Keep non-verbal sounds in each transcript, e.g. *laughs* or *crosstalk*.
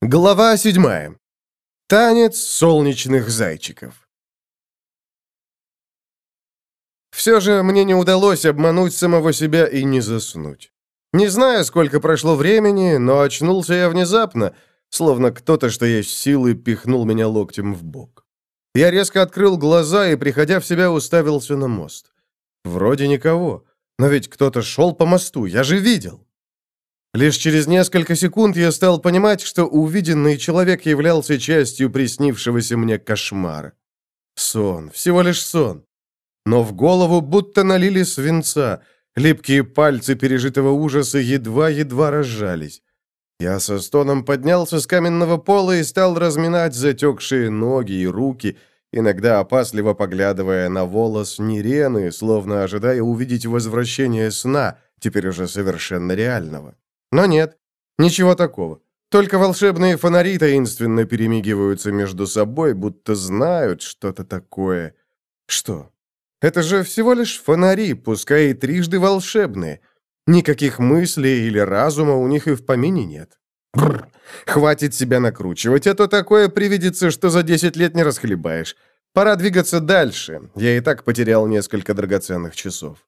Глава седьмая. Танец солнечных зайчиков. Все же мне не удалось обмануть самого себя и не заснуть. Не знаю, сколько прошло времени, но очнулся я внезапно, словно кто-то, что есть силы, пихнул меня локтем в бок. Я резко открыл глаза и, приходя в себя, уставился на мост. Вроде никого, но ведь кто-то шел по мосту, я же видел. Лишь через несколько секунд я стал понимать, что увиденный человек являлся частью приснившегося мне кошмара. Сон, всего лишь сон. Но в голову будто налили свинца, липкие пальцы пережитого ужаса едва-едва разжались. Я со стоном поднялся с каменного пола и стал разминать затекшие ноги и руки, иногда опасливо поглядывая на волос Нерены, словно ожидая увидеть возвращение сна, теперь уже совершенно реального. Но нет, ничего такого. Только волшебные фонари таинственно перемигиваются между собой, будто знают что-то такое. Что? Это же всего лишь фонари, пускай и трижды волшебные. Никаких мыслей или разума у них и в помине нет. Бррр, хватит себя накручивать, а то такое привидится, что за 10 лет не расхлебаешь. Пора двигаться дальше. Я и так потерял несколько драгоценных часов.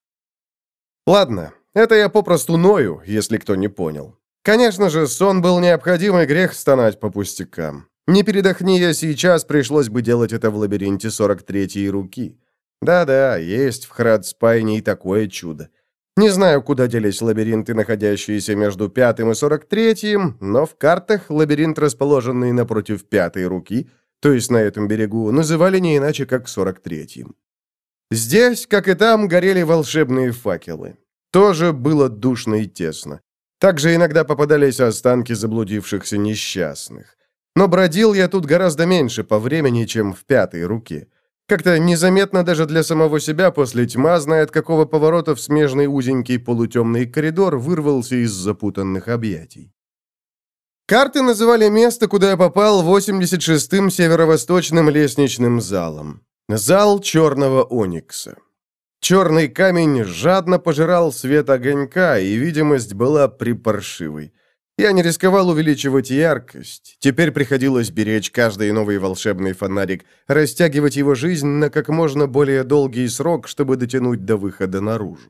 Ладно, это я попросту ною, если кто не понял. Конечно же, сон был необходимый грех стонать по пустякам. Не передохни я сейчас, пришлось бы делать это в лабиринте 43-й руки. Да-да, есть в Храдспайне и такое чудо. Не знаю, куда делись лабиринты, находящиеся между пятым и сорок третьим, но в картах лабиринт, расположенный напротив пятой руки, то есть на этом берегу, называли не иначе, как сорок третьим. Здесь, как и там, горели волшебные факелы. Тоже было душно и тесно. Также иногда попадались останки заблудившихся несчастных. Но бродил я тут гораздо меньше по времени, чем в пятой руке. Как-то незаметно даже для самого себя после тьма знает, какого поворота в смежный узенький полутемный коридор вырвался из запутанных объятий. Карты называли место, куда я попал, 86-м северо-восточным лестничным залом. Зал черного оникса. Черный камень жадно пожирал свет огонька, и видимость была припаршивой. Я не рисковал увеличивать яркость. Теперь приходилось беречь каждый новый волшебный фонарик, растягивать его жизнь на как можно более долгий срок, чтобы дотянуть до выхода наружу.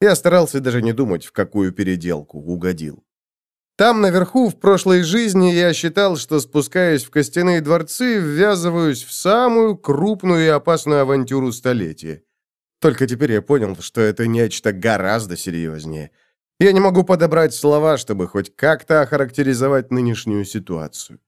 Я старался даже не думать, в какую переделку угодил. Там, наверху, в прошлой жизни, я считал, что, спускаясь в костяные дворцы, ввязываюсь в самую крупную и опасную авантюру столетия. Только теперь я понял, что это нечто гораздо серьезнее. Я не могу подобрать слова, чтобы хоть как-то охарактеризовать нынешнюю ситуацию.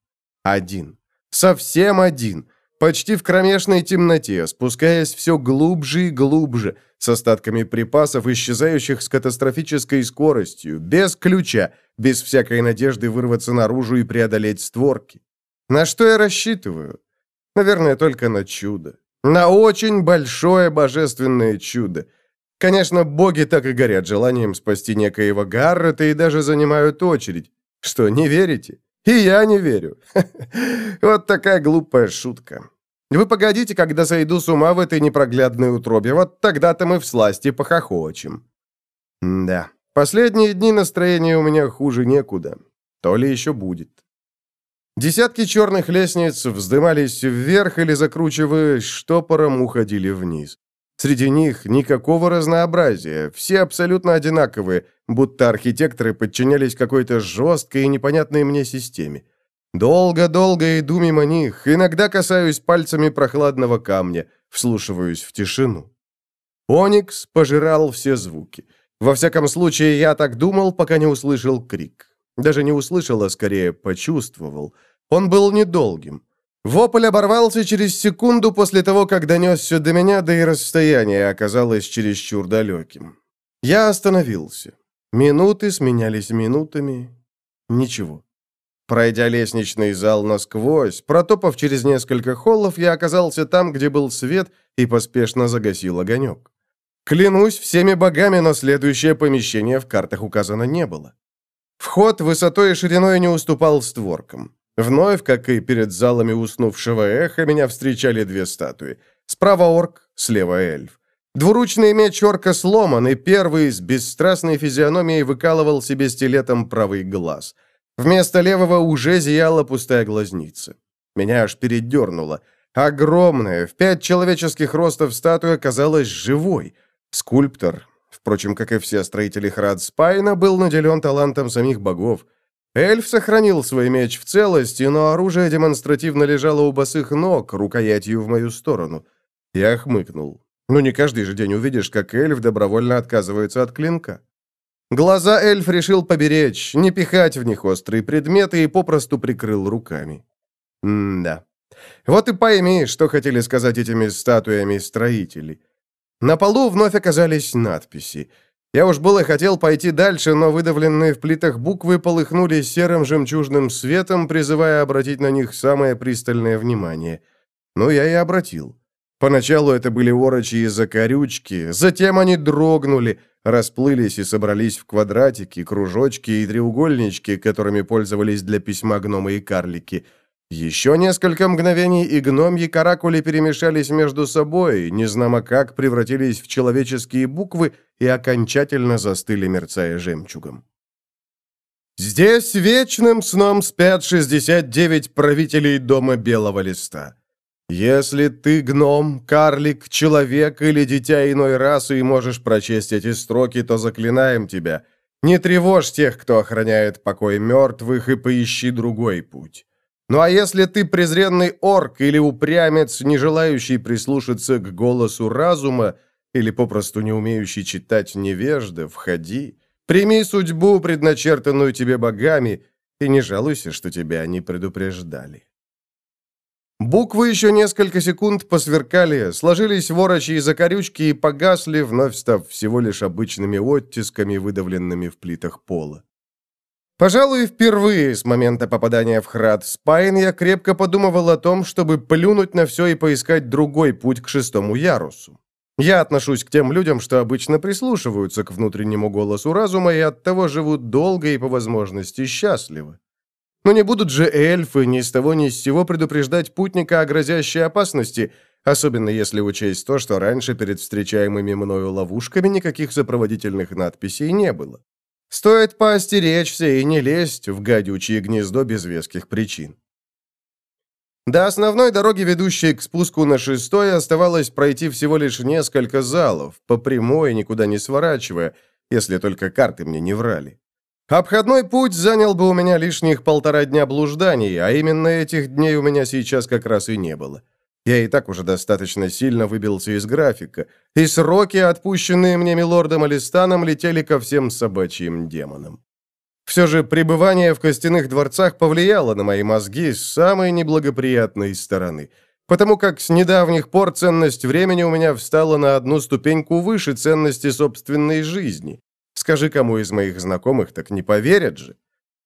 Один. Совсем один. Почти в кромешной темноте, спускаясь все глубже и глубже, с остатками припасов, исчезающих с катастрофической скоростью, без ключа, без всякой надежды вырваться наружу и преодолеть створки. На что я рассчитываю? Наверное, только на чудо. На очень большое божественное чудо. Конечно, боги так и горят желанием спасти некоего Гаррета и даже занимают очередь. Что, не верите? И я не верю. *laughs* Вот такая глупая шутка. Вы погодите, когда сойду с ума в этой непроглядной утробе. Вот тогда-то мы в сласти похохочем. Да, последние дни настроение у меня хуже некуда. То ли еще будет. Десятки черных лестниц вздымались вверх или, закручиваясь штопором, уходили вниз. Среди них никакого разнообразия, все абсолютно одинаковые, будто архитекторы подчинялись какой-то жесткой и непонятной мне системе. Долго-долго иду мимо них, иногда касаюсь пальцами прохладного камня, вслушиваюсь в тишину. Оникс пожирал все звуки. Во всяком случае, я так думал, пока не услышал крик. Даже не услышал, а скорее почувствовал. Он был недолгим. Вопль оборвался через секунду после того, как донесся до меня, да и расстояние оказалось чересчур далеким. Я остановился. Минуты сменялись минутами. Ничего. Пройдя лестничный зал насквозь, протопав через несколько холлов, я оказался там, где был свет, и поспешно загасил огонек. Клянусь всеми богами, но следующее помещение в картах указано не было. Вход высотой и шириной не уступал створкам. Вновь, как и перед залами уснувшего эха, меня встречали две статуи. Справа орк, слева эльф. Двуручный меч орка сломан, и первый с бесстрастной физиономией выкалывал себе стилетом правый глаз. Вместо левого уже зияла пустая глазница. Меня аж передернуло. Огромная, в пять человеческих ростов статуя казалась живой. Скульптор, впрочем, как и все строители Храд Спайна, был наделен талантом самих богов. Эльф сохранил свой меч в целости, но оружие демонстративно лежало у босых ног, рукоятью в мою сторону. Я хмыкнул. Ну, не каждый же день увидишь, как эльф добровольно отказывается от клинка. Глаза эльф решил поберечь, не пихать в них острые предметы и попросту прикрыл руками. М-да. Вот и пойми, что хотели сказать этими статуями строители. На полу вновь оказались надписи. Я уж было хотел пойти дальше, но выдавленные в плитах буквы полыхнули серым жемчужным светом, призывая обратить на них самое пристальное внимание. Ну, я и обратил. Поначалу это были орочи и закорючки, затем они дрогнули, расплылись и собрались в квадратики, кружочки и треугольнички, которыми пользовались для письма гномы и карлики. Еще несколько мгновений и гномьи каракули перемешались между собой, незнамо как превратились в человеческие буквы и окончательно застыли, мерцая жемчугом. Здесь вечным сном спят 69 правителей дома Белого Листа. Если ты гном, карлик, человек или дитя иной расы и можешь прочесть эти строки, то заклинаем тебя. Не тревожь тех, кто охраняет покой мертвых, и поищи другой путь. Ну а если ты презренный орк или упрямец, не желающий прислушаться к голосу разума, или попросту не умеющий читать невежда, входи, прими судьбу, предначертанную тебе богами, и не жалуйся, что тебя не предупреждали. Буквы еще несколько секунд посверкали, сложились ворочи и закорючки и погасли, вновь став всего лишь обычными оттисками, выдавленными в плитах пола. Пожалуй, впервые с момента попадания в Храд Спайн я крепко подумывал о том, чтобы плюнуть на все и поискать другой путь к шестому ярусу. Я отношусь к тем людям, что обычно прислушиваются к внутреннему голосу разума и оттого живут долго и по возможности счастливо. Но не будут же эльфы ни с того ни с сего предупреждать путника о грозящей опасности, особенно если учесть то, что раньше перед встречаемыми мною ловушками никаких сопроводительных надписей не было. Стоит поостеречься и не лезть в гадючее гнездо без веских причин. До основной дороги, ведущей к спуску на шестой, оставалось пройти всего лишь несколько залов, по прямой, никуда не сворачивая, если только карты мне не врали. Обходной путь занял бы у меня лишних полтора дня блужданий, а именно этих дней у меня сейчас как раз и не было. Я и так уже достаточно сильно выбился из графика, и сроки, отпущенные мне милордом Алистаном, летели ко всем собачьим демонам. Все же пребывание в костяных дворцах повлияло на мои мозги с самой неблагоприятной стороны, потому как с недавних пор ценность времени у меня встала на одну ступеньку выше ценности собственной жизни. Скажи кому из моих знакомых, так не поверят же.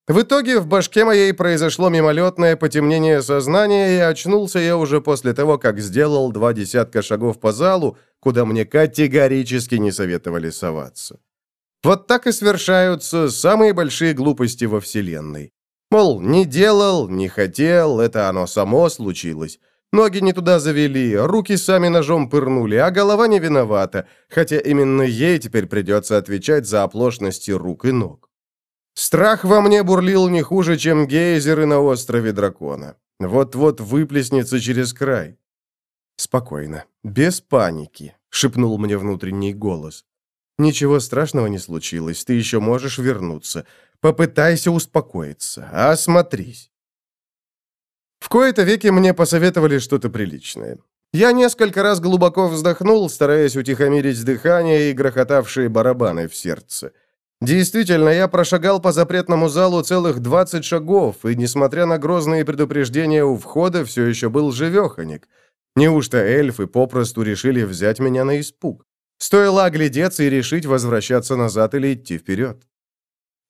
В итоге в башке моей произошло мимолетное потемнение сознания, и очнулся я уже после того, как сделал два десятка шагов по залу, куда мне категорически не советовали соваться. Вот так и совершаются самые большие глупости во Вселенной. Мол, не делал, не хотел, это оно само случилось. Ноги не туда завели, руки сами ножом пырнули, а голова не виновата, хотя именно ей теперь придется отвечать за оплошности рук и ног. Страх во мне бурлил не хуже, чем гейзеры на острове Дракона. Вот-вот выплеснется через край. «Спокойно, без паники», — шепнул мне внутренний голос. «Ничего страшного не случилось, ты еще можешь вернуться. Попытайся успокоиться, осмотрись». В кои-то веки мне посоветовали что-то приличное. Я несколько раз глубоко вздохнул, стараясь утихомирить дыхание и грохотавшие барабаны в сердце. Действительно, я прошагал по запретному залу целых 20 шагов, и, несмотря на грозные предупреждения у входа, все еще был живеханик. Неужто эльфы попросту решили взять меня на испуг? Стоило оглядеться и решить, возвращаться назад или идти вперед.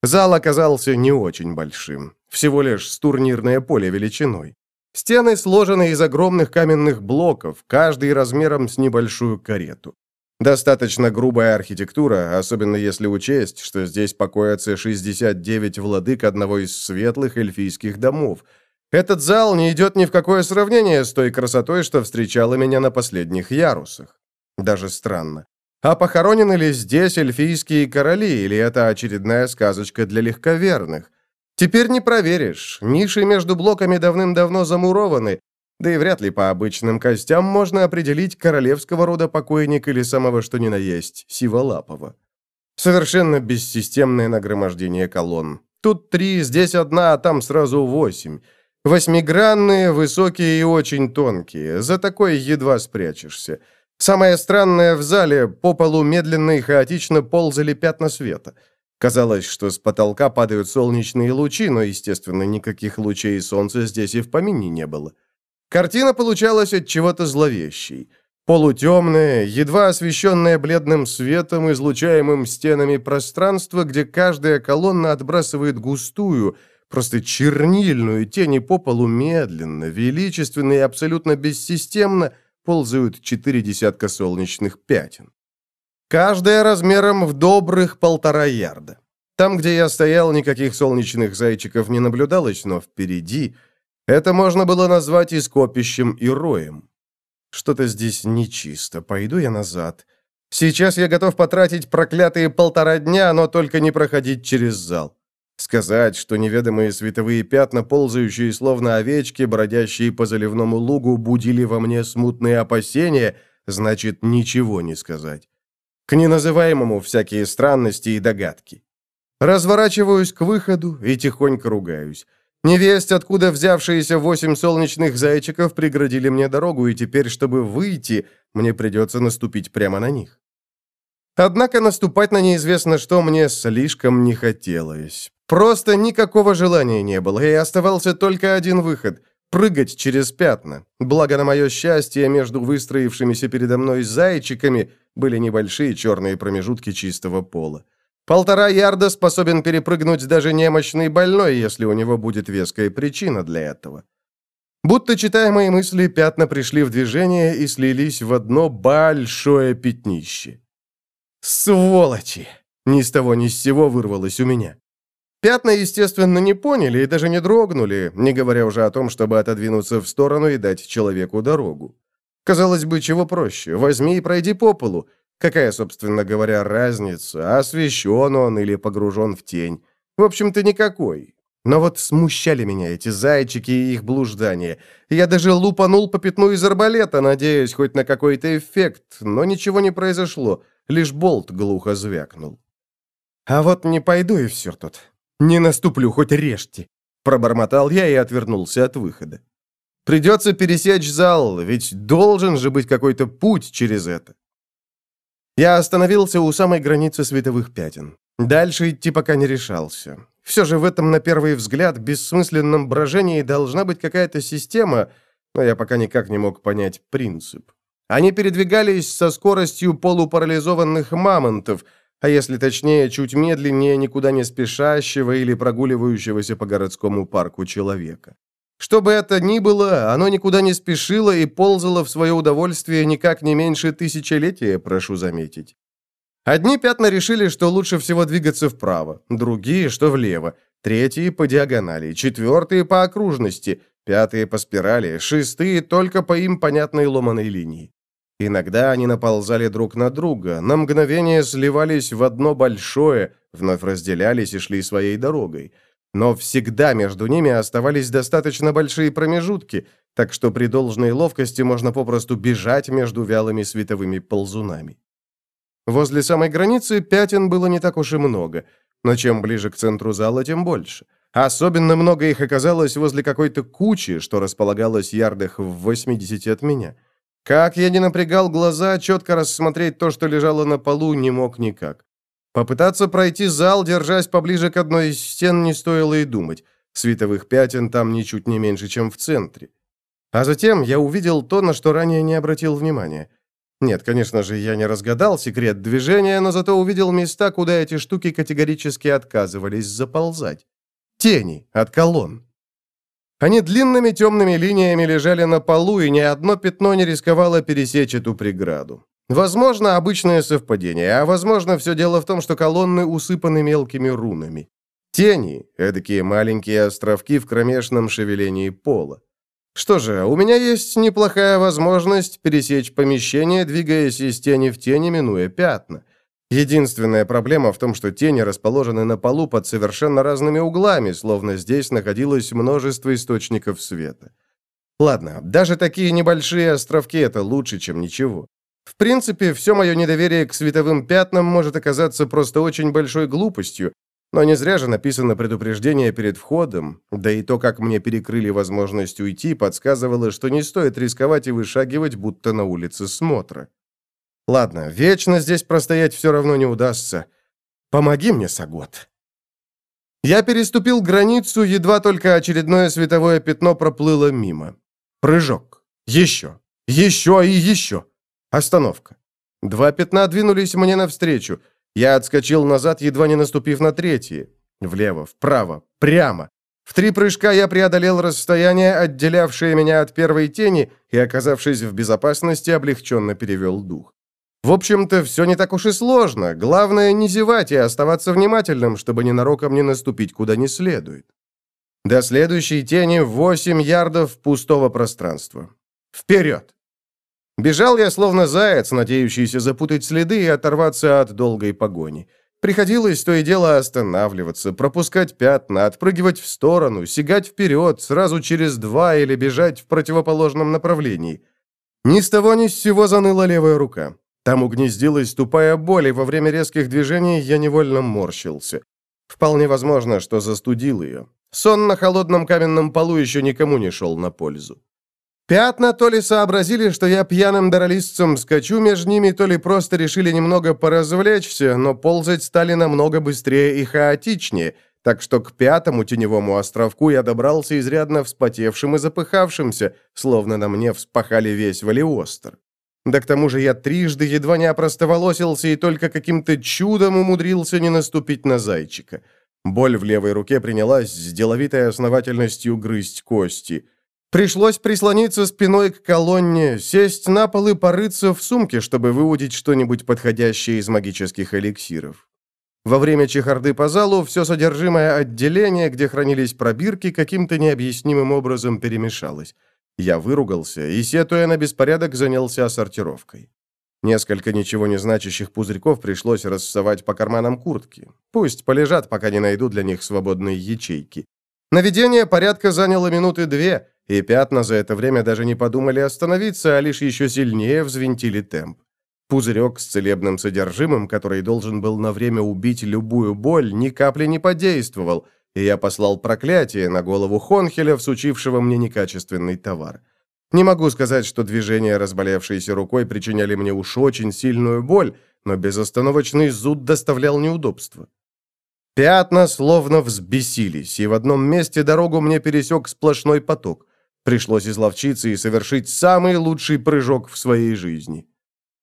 Зал оказался не очень большим, всего лишь с турнирное поле величиной. Стены сложены из огромных каменных блоков, каждый размером с небольшую карету. Достаточно грубая архитектура, особенно если учесть, что здесь покоятся 69 владык одного из светлых эльфийских домов. Этот зал не идет ни в какое сравнение с той красотой, что встречала меня на последних ярусах. Даже странно. А похоронены ли здесь эльфийские короли, или это очередная сказочка для легковерных? Теперь не проверишь. Ниши между блоками давным-давно замурованы, да и вряд ли по обычным костям можно определить королевского рода покойник или самого что ни на есть, сиволапого. Совершенно бессистемное нагромождение колонн. Тут три, здесь одна, а там сразу восемь. Восьмигранные, высокие и очень тонкие. За такой едва спрячешься. Самое странное в зале, по полу медленно и хаотично ползали пятна света. Казалось, что с потолка падают солнечные лучи, но, естественно, никаких лучей солнца здесь и в помине не было. Картина получалась от чего-то зловещей. Полутемное, едва освещенное бледным светом, излучаемым стенами пространства, где каждая колонна отбрасывает густую, просто чернильную тень и по полу медленно, величественно и абсолютно бессистемно ползают четыре десятка солнечных пятен. Каждая размером в добрых полтора ярда. Там, где я стоял, никаких солнечных зайчиков не наблюдалось, но впереди это можно было назвать и скопищем, и роем. Что-то здесь нечисто. Пойду я назад. Сейчас я готов потратить проклятые полтора дня, но только не проходить через зал. Сказать, что неведомые световые пятна, ползающие словно овечки, бродящие по заливному лугу, будили во мне смутные опасения, значит ничего не сказать. К неназываемому всякие странности и догадки. Разворачиваюсь к выходу и тихонько ругаюсь. Невесть, откуда взявшиеся восемь солнечных зайчиков преградили мне дорогу, и теперь, чтобы выйти, мне придется наступить прямо на них. Однако наступать на неизвестно что мне слишком не хотелось. Просто никакого желания не было, и оставался только один выход — прыгать через пятна. Благо, на мое счастье, между выстроившимися передо мной зайчиками были небольшие черные промежутки чистого пола. Полтора ярда способен перепрыгнуть даже немощный больной, если у него будет веская причина для этого. Будто, читая мои мысли, пятна пришли в движение и слились в одно большое пятнище. «Сволочи!» Ни с того ни с сего вырвалось у меня. Пятна, естественно, не поняли и даже не дрогнули, не говоря уже о том, чтобы отодвинуться в сторону и дать человеку дорогу. Казалось бы, чего проще. Возьми и пройди по полу. Какая, собственно говоря, разница, освещен он или погружен в тень? В общем-то, никакой. Но вот смущали меня эти зайчики и их блуждания. Я даже лупанул по пятну из арбалета, надеясь хоть на какой-то эффект, но ничего не произошло, лишь болт глухо звякнул. А вот не пойду и все тут. Не наступлю, хоть режьте. Пробормотал я и отвернулся от выхода. Придется пересечь зал, ведь должен же быть какой-то путь через это. Я остановился у самой границы световых пятен. Дальше идти пока не решался. Все же в этом, на первый взгляд, бессмысленном брожении должна быть какая-то система, но я пока никак не мог понять принцип. Они передвигались со скоростью полупарализованных мамонтов, а если точнее, чуть медленнее никуда не спешащего или прогуливающегося по городскому парку человека. Что бы это ни было, оно никуда не спешило и ползало в свое удовольствие никак не меньше тысячелетия, прошу заметить. Одни пятна решили, что лучше всего двигаться вправо, другие, что влево, третьи по диагонали, четвертые по окружности, пятые по спирали, шестые только по им понятной ломаной линии. Иногда они наползали друг на друга, на мгновение сливались в одно большое, вновь разделялись и шли своей дорогой – но всегда между ними оставались достаточно большие промежутки, так что при должной ловкости можно попросту бежать между вялыми световыми ползунами. Возле самой границы пятен было не так уж и много, но чем ближе к центру зала, тем больше. Особенно много их оказалось возле какой-то кучи, что располагалось ярдах в 80 от меня. Как я не напрягал глаза, четко рассмотреть то, что лежало на полу, не мог никак. Попытаться пройти зал, держась поближе к одной из стен, не стоило и думать. Световых пятен там ничуть не меньше, чем в центре. А затем я увидел то, на что ранее не обратил внимания. Нет, конечно же, я не разгадал секрет движения, но зато увидел места, куда эти штуки категорически отказывались заползать. Тени от колонн. Они длинными темными линиями лежали на полу, и ни одно пятно не рисковало пересечь эту преграду. Возможно, обычное совпадение, а возможно, все дело в том, что колонны усыпаны мелкими рунами. Тени — эдакие маленькие островки в кромешном шевелении пола. Что же, у меня есть неплохая возможность пересечь помещение, двигаясь из тени в тени, минуя пятна. Единственная проблема в том, что тени расположены на полу под совершенно разными углами, словно здесь находилось множество источников света. Ладно, даже такие небольшие островки — это лучше, чем ничего. В принципе, все мое недоверие к световым пятнам может оказаться просто очень большой глупостью, но не зря же написано предупреждение перед входом, да и то, как мне перекрыли возможность уйти, подсказывало, что не стоит рисковать и вышагивать, будто на улице смотра. Ладно, вечно здесь простоять все равно не удастся. Помоги мне, Сагот. Я переступил границу, едва только очередное световое пятно проплыло мимо. Прыжок. Еще. Еще и еще. Остановка. Два пятна двинулись мне навстречу. Я отскочил назад, едва не наступив на третье. Влево, вправо, прямо. В три прыжка я преодолел расстояние, отделявшее меня от первой тени, и, оказавшись в безопасности, облегченно перевел дух. В общем-то, все не так уж и сложно. Главное не зевать и оставаться внимательным, чтобы ненароком не наступить куда не следует. До следующей тени 8 ярдов пустого пространства. Вперед! Бежал я словно заяц, надеющийся запутать следы и оторваться от долгой погони. Приходилось то и дело останавливаться, пропускать пятна, отпрыгивать в сторону, сигать вперед, сразу через два или бежать в противоположном направлении. Ни с того ни с сего заныла левая рука. Там угнездилась тупая боль, и во время резких движений я невольно морщился. Вполне возможно, что застудил ее. Сон на холодном каменном полу еще никому не шел на пользу. Пятна то ли сообразили, что я пьяным даролистцем скачу между ними, то ли просто решили немного поразвлечься, но ползать стали намного быстрее и хаотичнее, так что к пятому теневому островку я добрался изрядно вспотевшим и запыхавшимся, словно на мне вспахали весь Валиостер. Да к тому же я трижды едва не опростоволосился и только каким-то чудом умудрился не наступить на зайчика. Боль в левой руке принялась с деловитой основательностью грызть кости. Пришлось прислониться спиной к колонне, сесть на пол и порыться в сумке, чтобы выудить что-нибудь подходящее из магических эликсиров. Во время чехарды по залу все содержимое отделения, где хранились пробирки, каким-то необъяснимым образом перемешалось. Я выругался и, сетуя на беспорядок, занялся сортировкой. Несколько ничего не значащих пузырьков пришлось рассовать по карманам куртки. Пусть полежат, пока не найду для них свободные ячейки. Наведение порядка заняло минуты две, и пятна за это время даже не подумали остановиться, а лишь еще сильнее взвинтили темп. Пузырек с целебным содержимым, который должен был на время убить любую боль, ни капли не подействовал, и я послал проклятие на голову Хонхеля, всучившего мне некачественный товар. Не могу сказать, что движения разболевшейся рукой причиняли мне уж очень сильную боль, но безостановочный зуд доставлял неудобства. Пятна словно взбесились, и в одном месте дорогу мне пересек сплошной поток. Пришлось изловчиться и совершить самый лучший прыжок в своей жизни.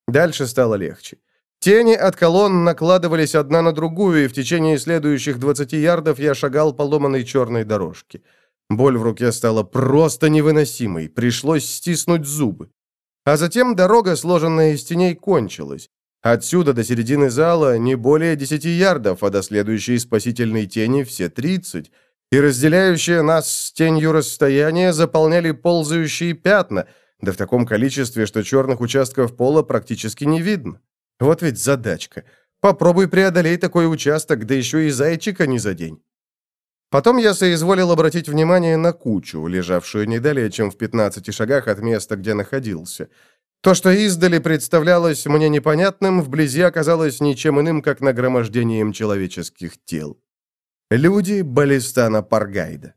Дальше стало легче. Тени от колонн накладывались одна на другую, и в течение следующих 20 ярдов я шагал по ломаной черной дорожке. Боль в руке стала просто невыносимой, пришлось стиснуть зубы. А затем дорога, сложенная из теней, кончилась. Отсюда до середины зала не более 10 ярдов, а до следующей спасительной тени все 30, и разделяющее нас с тенью расстояние заполняли ползающие пятна, да в таком количестве, что черных участков пола практически не видно. Вот ведь задачка. Попробуй преодолей такой участок, да еще и зайчика не за день. Потом я соизволил обратить внимание на кучу, лежавшую не далее, чем в 15 шагах от места, где находился. То, что издали представлялось мне непонятным, вблизи оказалось ничем иным, как нагромождением человеческих тел. Люди Балистана Паргайда.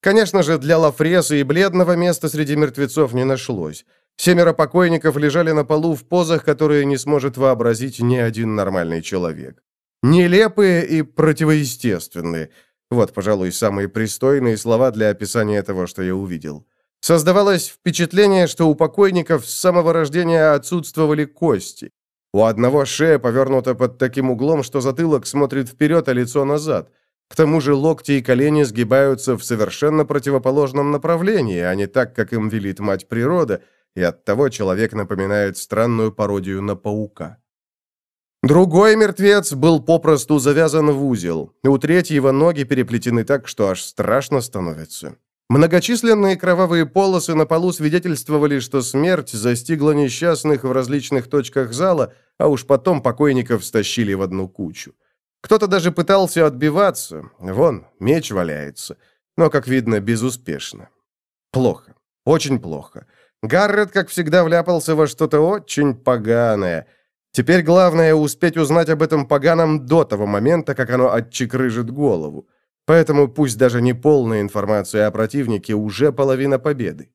Конечно же, для Лафреса и Бледного места среди мертвецов не нашлось. Семеро покойников лежали на полу в позах, которые не сможет вообразить ни один нормальный человек. Нелепые и противоестественные. Вот, пожалуй, самые пристойные слова для описания того, что я увидел. Создавалось впечатление, что у покойников с самого рождения отсутствовали кости. У одного шея повернута под таким углом, что затылок смотрит вперед, а лицо назад. К тому же локти и колени сгибаются в совершенно противоположном направлении, а не так, как им велит мать природа – и оттого человек напоминает странную пародию на паука. Другой мертвец был попросту завязан в узел, у третьего ноги переплетены так, что аж страшно становится. Многочисленные кровавые полосы на полу свидетельствовали, что смерть застигла несчастных в различных точках зала, а уж потом покойников стащили в одну кучу. Кто-то даже пытался отбиваться. Вон, меч валяется. Но, как видно, безуспешно. Плохо. Очень плохо. Гаррет, как всегда, вляпался во что-то очень поганое. Теперь главное успеть узнать об этом поганом до того момента, как оно отчекрыжит голову. Поэтому пусть даже не полная информация о противнике, уже половина победы.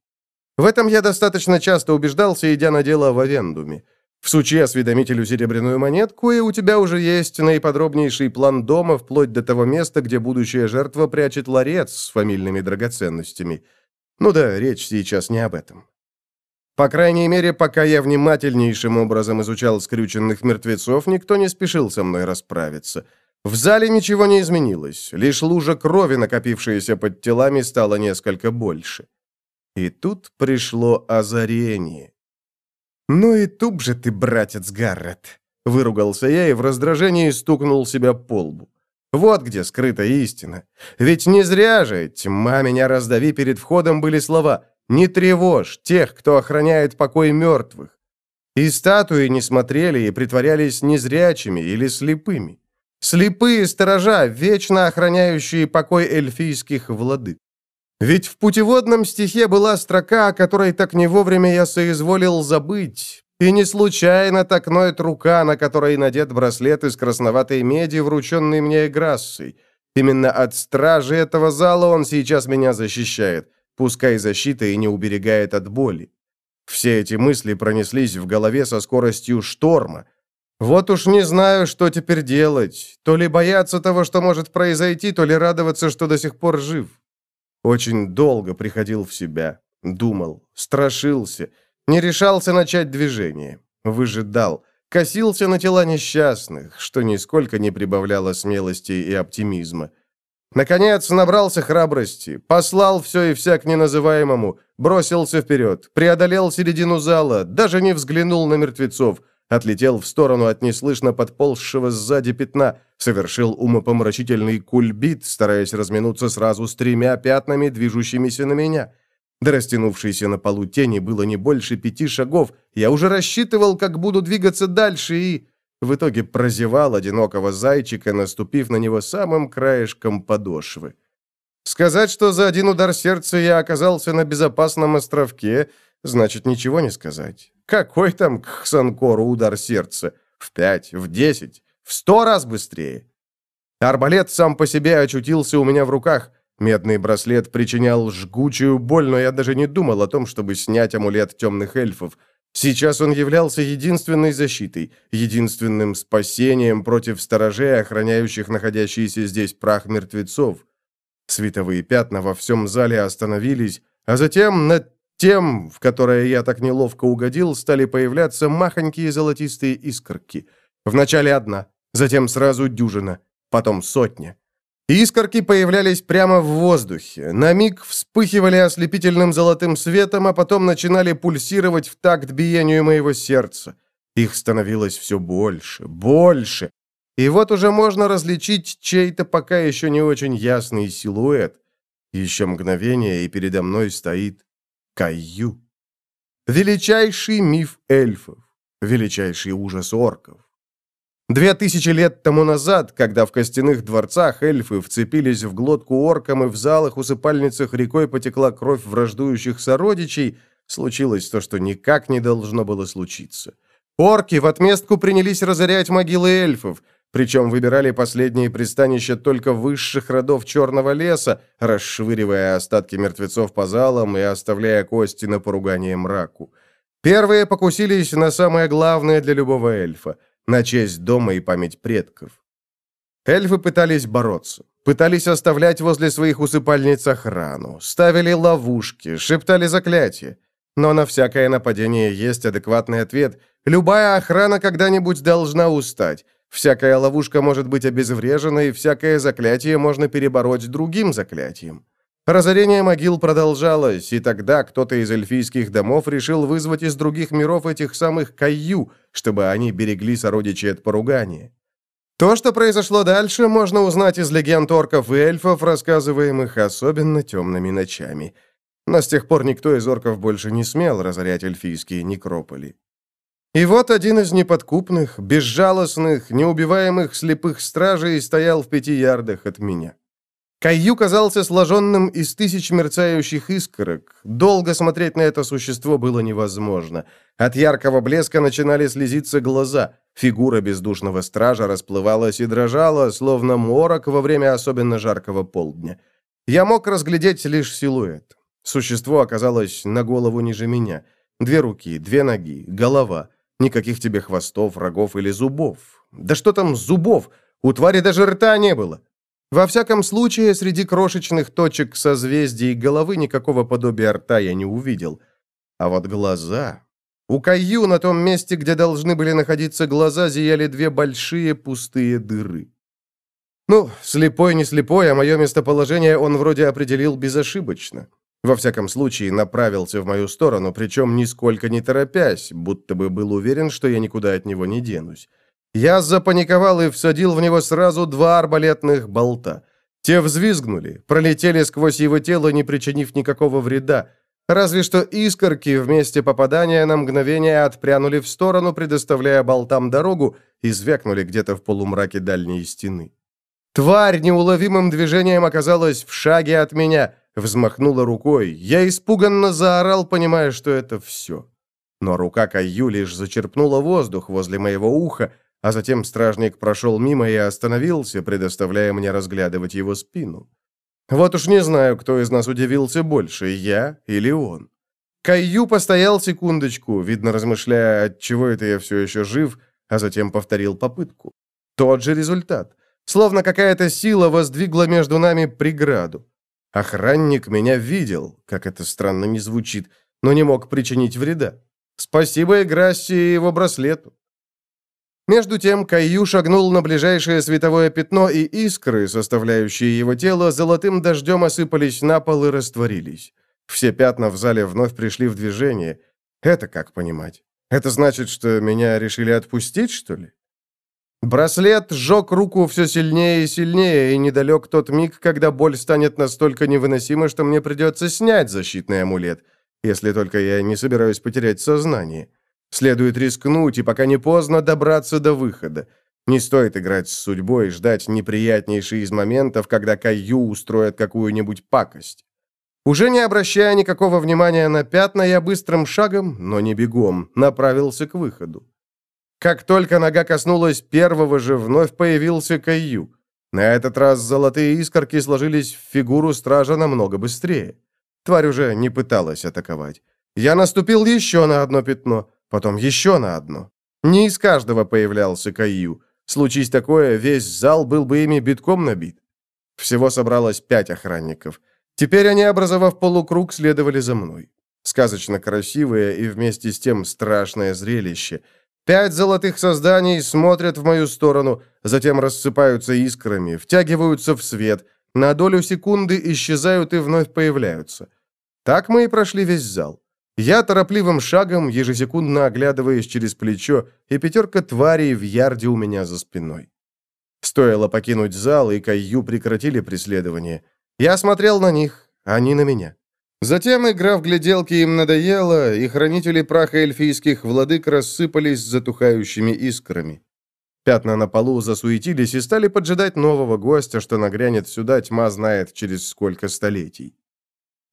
В этом я достаточно часто убеждался, идя на дело в Авендуме. Всучи осведомителю серебряную монетку, и у тебя уже есть наиподробнейший план дома, вплоть до того места, где будущая жертва прячет ларец с фамильными драгоценностями. Ну да, речь сейчас не об этом. По крайней мере, пока я внимательнейшим образом изучал скрюченных мертвецов, никто не спешил со мной расправиться. В зале ничего не изменилось, лишь лужа крови, накопившаяся под телами, стала несколько больше. И тут пришло озарение. «Ну и туп же ты, братец Гаррет!» Выругался я и в раздражении стукнул себя по лбу. Вот где скрыта истина. Ведь не зря же, тьма меня раздави перед входом были слова «Не тревожь тех, кто охраняет покой мертвых». И статуи не смотрели и притворялись незрячими или слепыми. Слепые сторожа, вечно охраняющие покой эльфийских владык. Ведь в путеводном стихе была строка, о которой так не вовремя я соизволил забыть. И не случайно так ноет рука, на которой надет браслет из красноватой меди, врученный мне Грассой. Именно от стражи этого зала он сейчас меня защищает, пускай защита и не уберегает от боли. Все эти мысли пронеслись в голове со скоростью шторма. Вот уж не знаю, что теперь делать. То ли бояться того, что может произойти, то ли радоваться, что до сих пор жив. Очень долго приходил в себя, думал, страшился, не решался начать движение, выжидал, косился на тела несчастных, что нисколько не прибавляло смелости и оптимизма. Наконец набрался храбрости, послал все и вся к неназываемому, бросился вперед, преодолел середину зала, даже не взглянул на мертвецов, отлетел в сторону от неслышно подползшего сзади пятна, совершил умопомрачительный кульбит, стараясь разминуться сразу с тремя пятнами, движущимися на меня. До растянувшейся на полу тени было не больше пяти шагов. Я уже рассчитывал, как буду двигаться дальше, и... В итоге прозевал одинокого зайчика, наступив на него самым краешком подошвы. Сказать, что за один удар сердца я оказался на безопасном островке, значит ничего не сказать. Какой там к Хсанкору удар сердца? В пять, в десять, в сто раз быстрее. Арбалет сам по себе очутился у меня в руках. Медный браслет причинял жгучую боль, но я даже не думал о том, чтобы снять амулет темных эльфов. Сейчас он являлся единственной защитой, единственным спасением против сторожей, охраняющих находящийся здесь прах мертвецов. Световые пятна во всем зале остановились, а затем над тем, в которое я так неловко угодил, стали появляться махонькие золотистые искорки. Вначале одна, затем сразу дюжина, потом сотня. Искорки появлялись прямо в воздухе, на миг вспыхивали ослепительным золотым светом, а потом начинали пульсировать в такт биению моего сердца. Их становилось все больше, больше. И вот уже можно различить чей-то пока еще не очень ясный силуэт. Еще мгновение, и передо мной стоит Кайю. Величайший миф эльфов, величайший ужас орков. Две тысячи лет тому назад, когда в костяных дворцах эльфы вцепились в глотку оркам и в залах-усыпальницах рекой потекла кровь враждующих сородичей, случилось то, что никак не должно было случиться. Орки в отместку принялись разорять могилы эльфов, причем выбирали последние пристанища только высших родов Черного леса, расшвыривая остатки мертвецов по залам и оставляя кости на поругание мраку. Первые покусились на самое главное для любого эльфа – на честь дома и память предков. Эльфы пытались бороться, пытались оставлять возле своих усыпальниц охрану, ставили ловушки, шептали заклятия. Но на всякое нападение есть адекватный ответ. Любая охрана когда-нибудь должна устать – Всякая ловушка может быть обезврежена, и всякое заклятие можно перебороть другим заклятием. Разорение могил продолжалось, и тогда кто-то из эльфийских домов решил вызвать из других миров этих самых Кайю, чтобы они берегли сородичей от поругания. То, что произошло дальше, можно узнать из легенд орков и эльфов, рассказываемых особенно темными ночами. Но с тех пор никто из орков больше не смел разорять эльфийские некрополи. И вот один из неподкупных, безжалостных, неубиваемых слепых стражей стоял в пяти ярдах от меня. Каю казался сложенным из тысяч мерцающих искорок. Долго смотреть на это существо было невозможно. От яркого блеска начинали слезиться глаза. Фигура бездушного стража расплывалась и дрожала, словно морок во время особенно жаркого полдня. Я мог разглядеть лишь силуэт. Существо оказалось на голову ниже меня. Две руки, две ноги, голова. Никаких тебе хвостов, рогов или зубов. Да что там зубов? У твари даже рта не было. Во всяком случае, среди крошечных точек созвездий головы никакого подобия рта я не увидел. А вот глаза... У Каю на том месте, где должны были находиться глаза, зияли две большие пустые дыры. Ну, слепой не слепой, а мое местоположение он вроде определил безошибочно. Во всяком случае, направился в мою сторону, причем нисколько не торопясь, будто бы был уверен, что я никуда от него не денусь. Я запаниковал и всадил в него сразу два арбалетных болта. Те взвизгнули, пролетели сквозь его тело, не причинив никакого вреда. Разве что искорки вместе попадания на мгновение отпрянули в сторону, предоставляя болтам дорогу, и звякнули где-то в полумраке дальней стены. Тварь неуловимым движением оказалась в шаге от меня, взмахнула рукой. Я испуганно заорал, понимая, что это все. Но рука Каю лишь зачерпнула воздух возле моего уха, а затем стражник прошел мимо и остановился, предоставляя мне разглядывать его спину. Вот уж не знаю, кто из нас удивился больше, я или он. Каю постоял секундочку, видно размышляя, от чего это я все еще жив, а затем повторил попытку. Тот же результат. Словно какая-то сила воздвигла между нами преграду. Охранник меня видел, как это странно не звучит, но не мог причинить вреда. Спасибо Играсси и его браслету. Между тем Каю шагнул на ближайшее световое пятно, и искры, составляющие его тело, золотым дождем осыпались на пол и растворились. Все пятна в зале вновь пришли в движение. Это как понимать? Это значит, что меня решили отпустить, что ли? Браслет сжег руку все сильнее и сильнее, и недалек тот миг, когда боль станет настолько невыносимой, что мне придется снять защитный амулет, если только я не собираюсь потерять сознание. Следует рискнуть, и пока не поздно добраться до выхода. Не стоит играть с судьбой и ждать неприятнейший из моментов, когда Каю устроит какую-нибудь пакость. Уже не обращая никакого внимания на пятна, я быстрым шагом, но не бегом, направился к выходу. Как только нога коснулась первого же, вновь появился Каю. На этот раз золотые искорки сложились в фигуру стража намного быстрее. Тварь уже не пыталась атаковать. Я наступил еще на одно пятно потом еще на одно. Не из каждого появлялся Каю. Случись такое, весь зал был бы ими битком набит. Всего собралось пять охранников. Теперь они, образовав полукруг, следовали за мной. Сказочно красивое и вместе с тем страшное зрелище. Пять золотых созданий смотрят в мою сторону, затем рассыпаются искрами, втягиваются в свет, на долю секунды исчезают и вновь появляются. Так мы и прошли весь зал. Я торопливым шагом, ежесекундно оглядываясь через плечо, и пятерка тварей в ярде у меня за спиной. Стоило покинуть зал, и Каю прекратили преследование. Я смотрел на них, они на меня. Затем игра в гляделки им надоела, и хранители праха эльфийских владык рассыпались затухающими искрами. Пятна на полу засуетились и стали поджидать нового гостя, что нагрянет сюда, тьма знает через сколько столетий.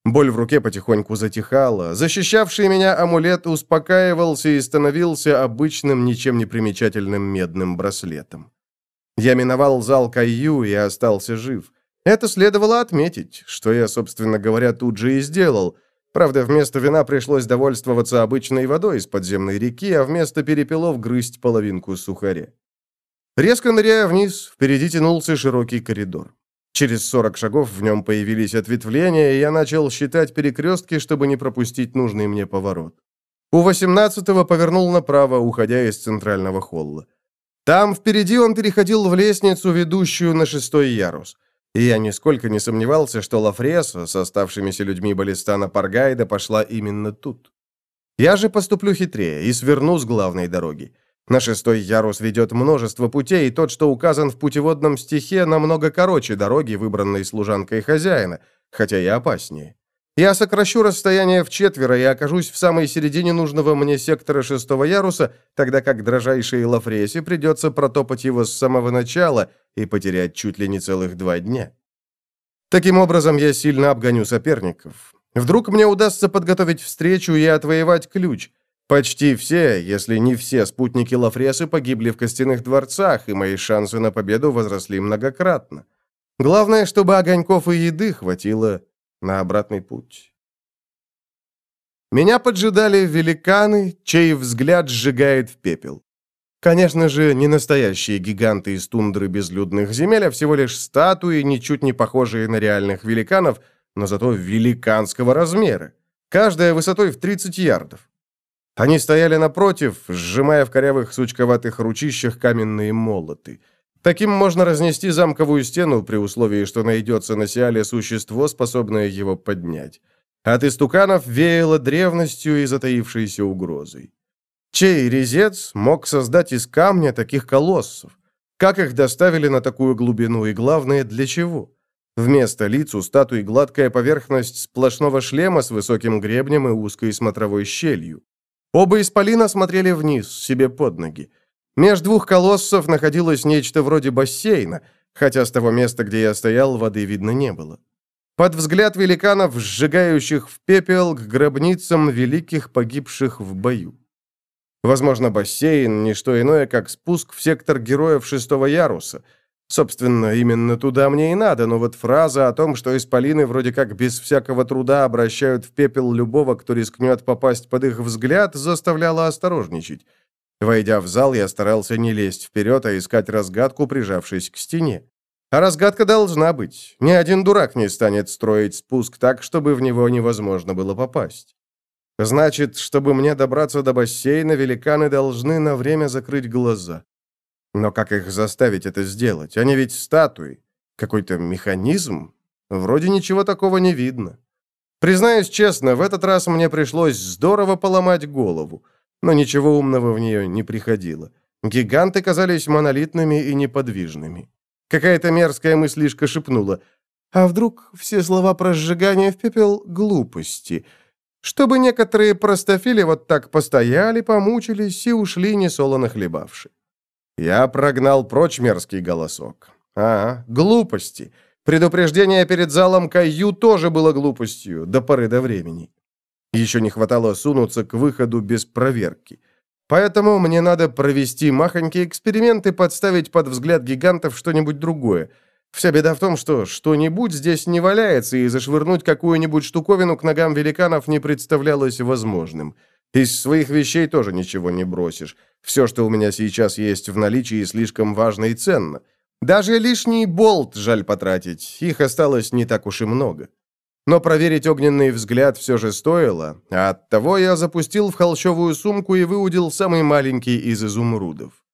Боль в руке потихоньку затихала. Защищавший меня амулет успокаивался и становился обычным, ничем не примечательным медным браслетом. Я миновал зал Каю и остался жив. Это следовало отметить, что я, собственно говоря, тут же и сделал. Правда, вместо вина пришлось довольствоваться обычной водой из подземной реки, а вместо перепелов грызть половинку сухаря. Резко ныряя вниз, впереди тянулся широкий коридор. Через 40 шагов в нем появились ответвления, и я начал считать перекрестки, чтобы не пропустить нужный мне поворот. У 18-го повернул направо, уходя из центрального холла. Там впереди он переходил в лестницу, ведущую на шестой ярус. И я нисколько не сомневался, что Лафреса с оставшимися людьми Балистана Паргайда пошла именно тут. Я же поступлю хитрее и сверну с главной дороги. На шестой ярус ведет множество путей, и тот, что указан в путеводном стихе, намного короче дороги, выбранной служанкой хозяина, хотя и опаснее. Я сокращу расстояние в четверо и окажусь в самой середине нужного мне сектора шестого яруса, тогда как дрожайшей Лафресе придется протопать его с самого начала и потерять чуть ли не целых два дня. Таким образом, я сильно обгоню соперников. Вдруг мне удастся подготовить встречу и отвоевать ключ. Почти все, если не все спутники Лафресы погибли в костяных дворцах, и мои шансы на победу возросли многократно. Главное, чтобы огоньков и еды хватило на обратный путь. Меня поджидали великаны, чей взгляд сжигает в пепел. Конечно же, не настоящие гиганты из тундры безлюдных земель, а всего лишь статуи, ничуть не похожие на реальных великанов, но зато великанского размера, каждая высотой в 30 ярдов. Они стояли напротив, сжимая в корявых сучковатых ручищах каменные молоты – Таким можно разнести замковую стену при условии, что найдется на Сиале существо, способное его поднять. От истуканов веяло древностью и затаившейся угрозой. Чей резец мог создать из камня таких колоссов? Как их доставили на такую глубину и, главное, для чего? Вместо лиц у статуи гладкая поверхность сплошного шлема с высоким гребнем и узкой смотровой щелью. Оба исполина смотрели вниз, себе под ноги. Меж двух колоссов находилось нечто вроде бассейна, хотя с того места, где я стоял, воды видно не было. Под взгляд великанов, сжигающих в пепел к гробницам великих погибших в бою. Возможно, бассейн – не что иное, как спуск в сектор героев шестого яруса. Собственно, именно туда мне и надо, но вот фраза о том, что исполины вроде как без всякого труда обращают в пепел любого, кто рискнет попасть под их взгляд, заставляла осторожничать. Войдя в зал, я старался не лезть вперед, а искать разгадку, прижавшись к стене. А разгадка должна быть. Ни один дурак не станет строить спуск так, чтобы в него невозможно было попасть. Значит, чтобы мне добраться до бассейна, великаны должны на время закрыть глаза. Но как их заставить это сделать? Они ведь статуи. Какой-то механизм? Вроде ничего такого не видно. Признаюсь честно, в этот раз мне пришлось здорово поломать голову но ничего умного в нее не приходило. Гиганты казались монолитными и неподвижными. Какая-то мерзкая мыслишка шепнула. А вдруг все слова про сжигание в пепел — глупости? Чтобы некоторые простофили вот так постояли, помучились и ушли, несолоно хлебавши. Я прогнал прочь мерзкий голосок. А, глупости. Предупреждение перед залом Каю тоже было глупостью, до поры до времени. Еще не хватало сунуться к выходу без проверки. Поэтому мне надо провести махонький эксперимент и подставить под взгляд гигантов что-нибудь другое. Вся беда в том, что что-нибудь здесь не валяется, и зашвырнуть какую-нибудь штуковину к ногам великанов не представлялось возможным. Из своих вещей тоже ничего не бросишь. Все, что у меня сейчас есть в наличии, слишком важно и ценно. Даже лишний болт жаль потратить, их осталось не так уж и много. Но проверить огненный взгляд все же стоило, а оттого я запустил в холщовую сумку и выудил самый маленький из изумрудов.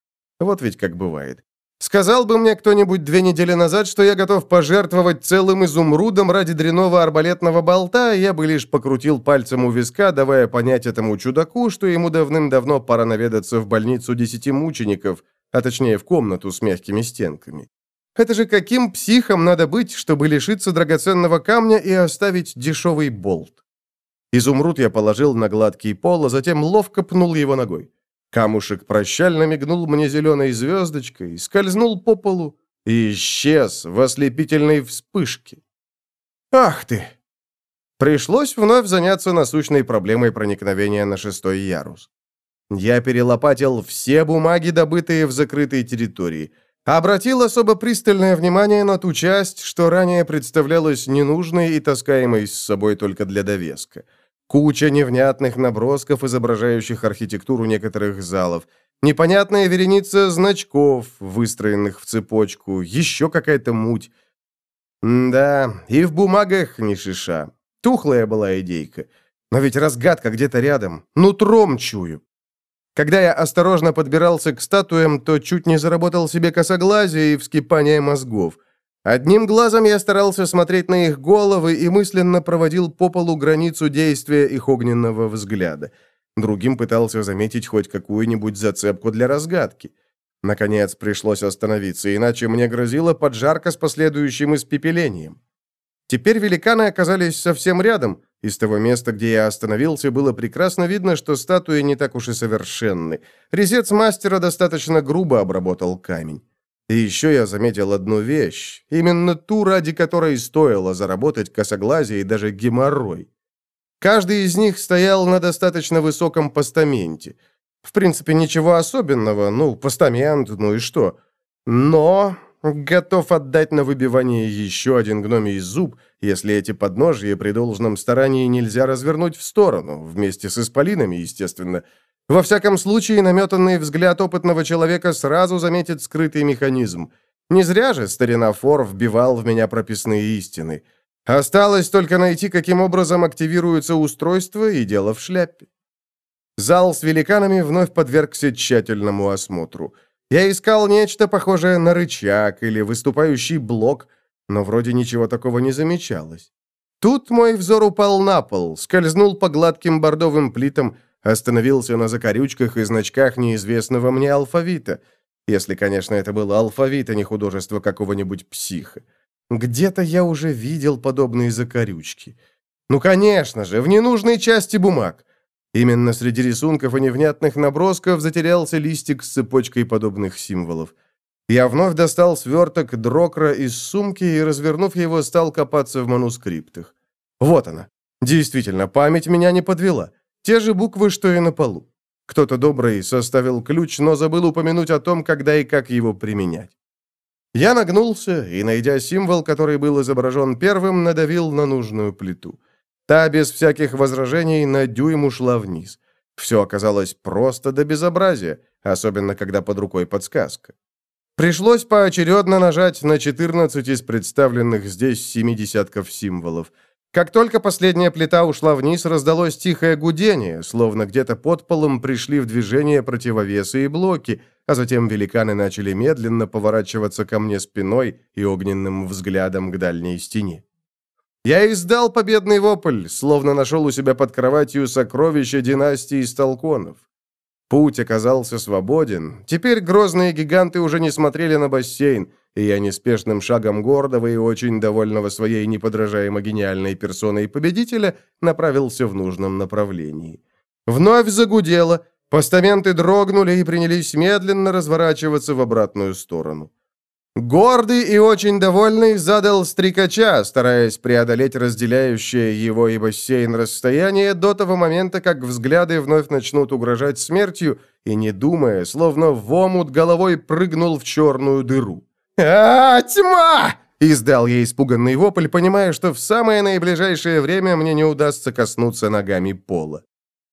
Вот ведь как бывает. Сказал бы мне кто-нибудь две недели назад, что я готов пожертвовать целым изумрудом ради дряного арбалетного болта, я бы лишь покрутил пальцем у виска, давая понять этому чудаку, что ему давным-давно пора наведаться в больницу десяти мучеников, а точнее в комнату с мягкими стенками. Это же каким психом надо быть, чтобы лишиться драгоценного камня и оставить дешевый болт? Изумруд я положил на гладкий пол, а затем ловко пнул его ногой. Камушек прощально мигнул мне зеленой звездочкой, скользнул по полу и исчез в ослепительной вспышке. «Ах ты!» Пришлось вновь заняться насущной проблемой проникновения на шестой ярус. Я перелопатил все бумаги, добытые в закрытой территории, Обратил особо пристальное внимание на ту часть, что ранее представлялась ненужной и таскаемой с собой только для довеска. Куча невнятных набросков, изображающих архитектуру некоторых залов, непонятная вереница значков, выстроенных в цепочку, еще какая-то муть. М да, и в бумагах ни шиша. Тухлая была идейка. Но ведь разгадка где-то рядом. Нутром чую. Когда я осторожно подбирался к статуям, то чуть не заработал себе косоглазие и вскипание мозгов. Одним глазом я старался смотреть на их головы и мысленно проводил по полу границу действия их огненного взгляда. другим пытался заметить хоть какую-нибудь зацепку для разгадки. Наконец пришлось остановиться, иначе мне грозила поджарка с последующим испепелением. Теперь великаны оказались совсем рядом. Из того места, где я остановился, было прекрасно видно, что статуи не так уж и совершенны. Резец мастера достаточно грубо обработал камень. И еще я заметил одну вещь, именно ту, ради которой стоило заработать косоглазие и даже геморрой. Каждый из них стоял на достаточно высоком постаменте. В принципе, ничего особенного, ну, постамент, ну и что. Но готов отдать на выбивание еще один гномий зуб, если эти подножья при должном старании нельзя развернуть в сторону, вместе с исполинами, естественно, во всяком случае, наметанный взгляд опытного человека сразу заметит скрытый механизм. Не зря же старина Фор вбивал в меня прописные истины. Осталось только найти, каким образом активируется устройство, и дело в шляпе. Зал с великанами вновь подвергся тщательному осмотру. Я искал нечто похожее на рычаг или выступающий блок, но вроде ничего такого не замечалось. Тут мой взор упал на пол, скользнул по гладким бордовым плитам, Остановился на закорючках и значках неизвестного мне алфавита. Если, конечно, это был алфавит, а не художество какого-нибудь психа. Где-то я уже видел подобные закорючки. Ну, конечно же, в ненужной части бумаг. Именно среди рисунков и невнятных набросков затерялся листик с цепочкой подобных символов. Я вновь достал сверток дрокра из сумки и, развернув его, стал копаться в манускриптах. Вот она. Действительно, память меня не подвела. Те же буквы, что и на полу. Кто-то добрый составил ключ, но забыл упомянуть о том, когда и как его применять. Я нагнулся и, найдя символ, который был изображен первым, надавил на нужную плиту. Та, без всяких возражений, на дюйм ушла вниз. Все оказалось просто до безобразия, особенно когда под рукой подсказка. Пришлось поочередно нажать на 14 из представленных здесь семидесятков символов – как только последняя плита ушла вниз, раздалось тихое гудение, словно где-то под полом пришли в движение противовесы и блоки, а затем великаны начали медленно поворачиваться ко мне спиной и огненным взглядом к дальней стене. Я издал победный вопль, словно нашел у себя под кроватью сокровища династии Сталконов. Путь оказался свободен. Теперь грозные гиганты уже не смотрели на бассейн, и я неспешным шагом гордого и очень довольного своей неподражаемо гениальной персоной победителя направился в нужном направлении. Вновь загудело, постаменты дрогнули и принялись медленно разворачиваться в обратную сторону. Гордый и очень довольный задал стрекача, стараясь преодолеть разделяющее его и бассейн расстояние до того момента, как взгляды вновь начнут угрожать смертью, и, не думая, словно в омут головой прыгнул в черную дыру. «А, тьма!» — издал я испуганный вопль, понимая, что в самое наиближайшее время мне не удастся коснуться ногами пола.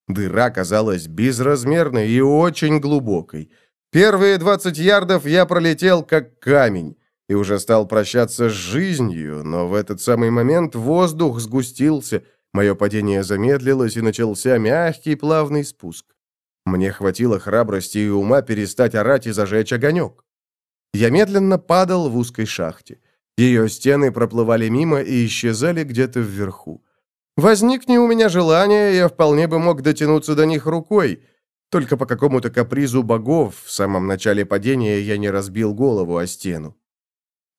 Дыра казалась безразмерной и очень глубокой. Первые 20 ярдов я пролетел как камень и уже стал прощаться с жизнью, но в этот самый момент воздух сгустился, мое падение замедлилось и начался мягкий плавный спуск. Мне хватило храбрости и ума перестать орать и зажечь огонек. Я медленно падал в узкой шахте. Ее стены проплывали мимо и исчезали где-то вверху. Возникне у меня желание, я вполне бы мог дотянуться до них рукой, только по какому-то капризу богов в самом начале падения я не разбил голову о стену.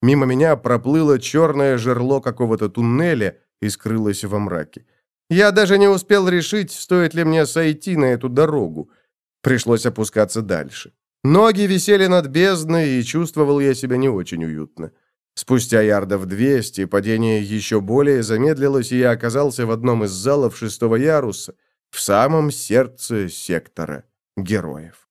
Мимо меня проплыло черное жерло какого-то туннеля и скрылось во мраке. Я даже не успел решить, стоит ли мне сойти на эту дорогу. Пришлось опускаться дальше. Ноги висели над бездной, и чувствовал я себя не очень уютно. Спустя ярдов двести падение еще более замедлилось, и я оказался в одном из залов шестого яруса — в самом сердце сектора героев.